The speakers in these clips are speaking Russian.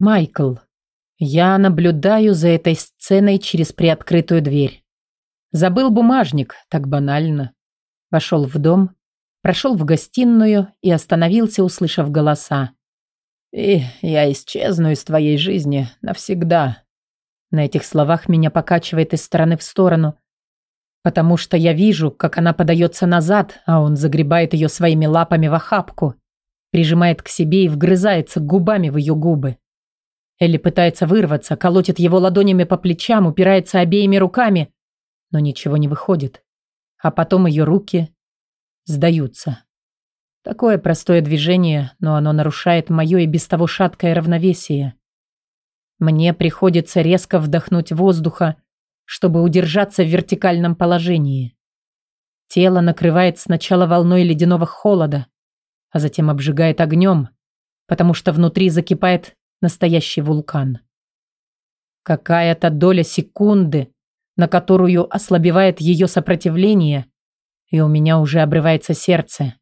Майкл. Я наблюдаю за этой сценой через приоткрытую дверь. Забыл бумажник, так банально. Вошел в дом, прошел в гостиную и остановился, услышав голоса. «И я исчезну из твоей жизни навсегда». На этих словах меня покачивает из стороны в сторону, потому что я вижу, как она подается назад, а он загребает ее своими лапами в охапку, прижимает к себе и вгрызается губами в ее губы. Элли пытается вырваться, колотит его ладонями по плечам, упирается обеими руками, но ничего не выходит. А потом ее руки сдаются. Такое простое движение, но оно нарушает мое и без того шаткое равновесие. Мне приходится резко вдохнуть воздуха, чтобы удержаться в вертикальном положении. Тело накрывает сначала волной ледяного холода, а затем обжигает огнем, потому что внутри закипает настоящий вулкан. Какая-то доля секунды, на которую ослабевает ее сопротивление, и у меня уже обрывается сердце.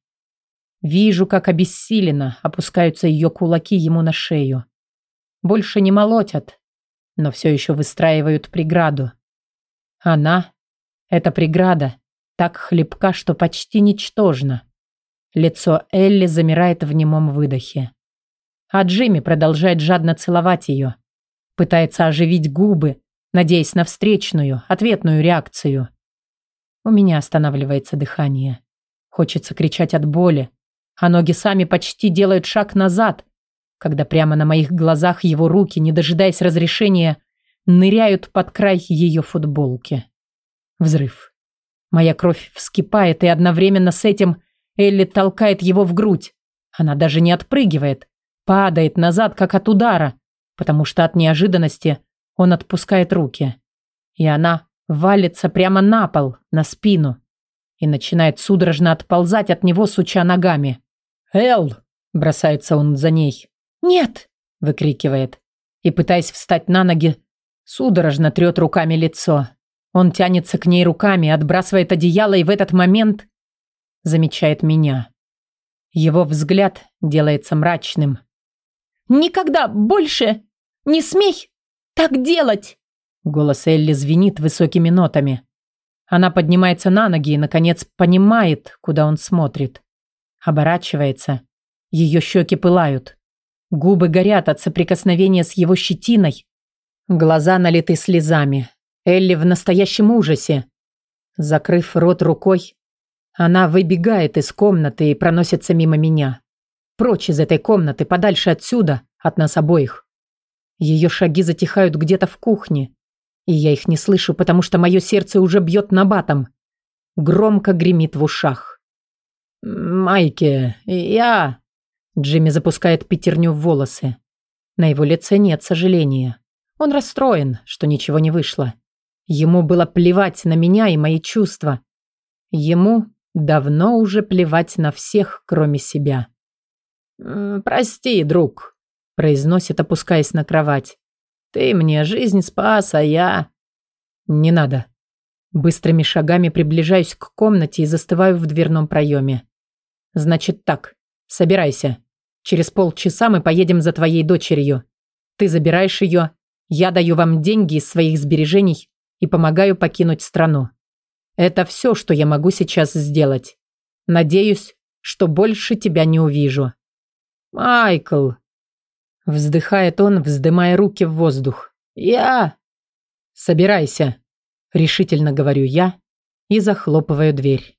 Вижу, как обессиленно опускаются ее кулаки ему на шею. Больше не молотят, но все еще выстраивают преграду. Она, эта преграда, так хлипка, что почти ничтожна. Лицо Элли замирает в немом выдохе. А Джимми продолжает жадно целовать ее. Пытается оживить губы, надеясь на встречную, ответную реакцию. У меня останавливается дыхание. Хочется кричать от боли, а ноги сами почти делают шаг назад, когда прямо на моих глазах его руки, не дожидаясь разрешения, ныряют под край ее футболки. Взрыв. Моя кровь вскипает, и одновременно с этим Элли толкает его в грудь. Она даже не отпрыгивает, падает назад, как от удара, потому что от неожиданности он отпускает руки. И она валится прямо на пол, на спину, и начинает судорожно отползать от него, суча ногами. «Эл!» – бросается он за ней. «Нет!» – выкрикивает. И, пытаясь встать на ноги, судорожно трет руками лицо. Он тянется к ней руками, отбрасывает одеяло и в этот момент замечает меня. Его взгляд делается мрачным, Никогда больше не смей так делать!» Голос Элли звенит высокими нотами. Она поднимается на ноги и, наконец, понимает, куда он смотрит. Оборачивается. Ее щеки пылают. Губы горят от соприкосновения с его щетиной. Глаза налиты слезами. Элли в настоящем ужасе. Закрыв рот рукой, она выбегает из комнаты и проносится мимо меня. Прочь из этой комнаты, подальше отсюда, от нас обоих. Ее шаги затихают где-то в кухне, и я их не слышу, потому что мое сердце уже бьет на батом. Громко гремит в ушах. «Майки, я...» Джимми запускает пятерню в волосы. На его лице нет сожаления. Он расстроен, что ничего не вышло. Ему было плевать на меня и мои чувства. Ему давно уже плевать на всех, кроме себя. «Прости, друг», – произносит, опускаясь на кровать. «Ты мне жизнь спас, а я...» «Не надо». Быстрыми шагами приближаюсь к комнате и застываю в дверном проеме. «Значит так, собирайся. Через полчаса мы поедем за твоей дочерью. Ты забираешь ее, я даю вам деньги из своих сбережений и помогаю покинуть страну. Это все, что я могу сейчас сделать. Надеюсь, что больше тебя не увижу. «Майкл!» Вздыхает он, вздымая руки в воздух. «Я...» «Собирайся!» Решительно говорю я и захлопываю дверь.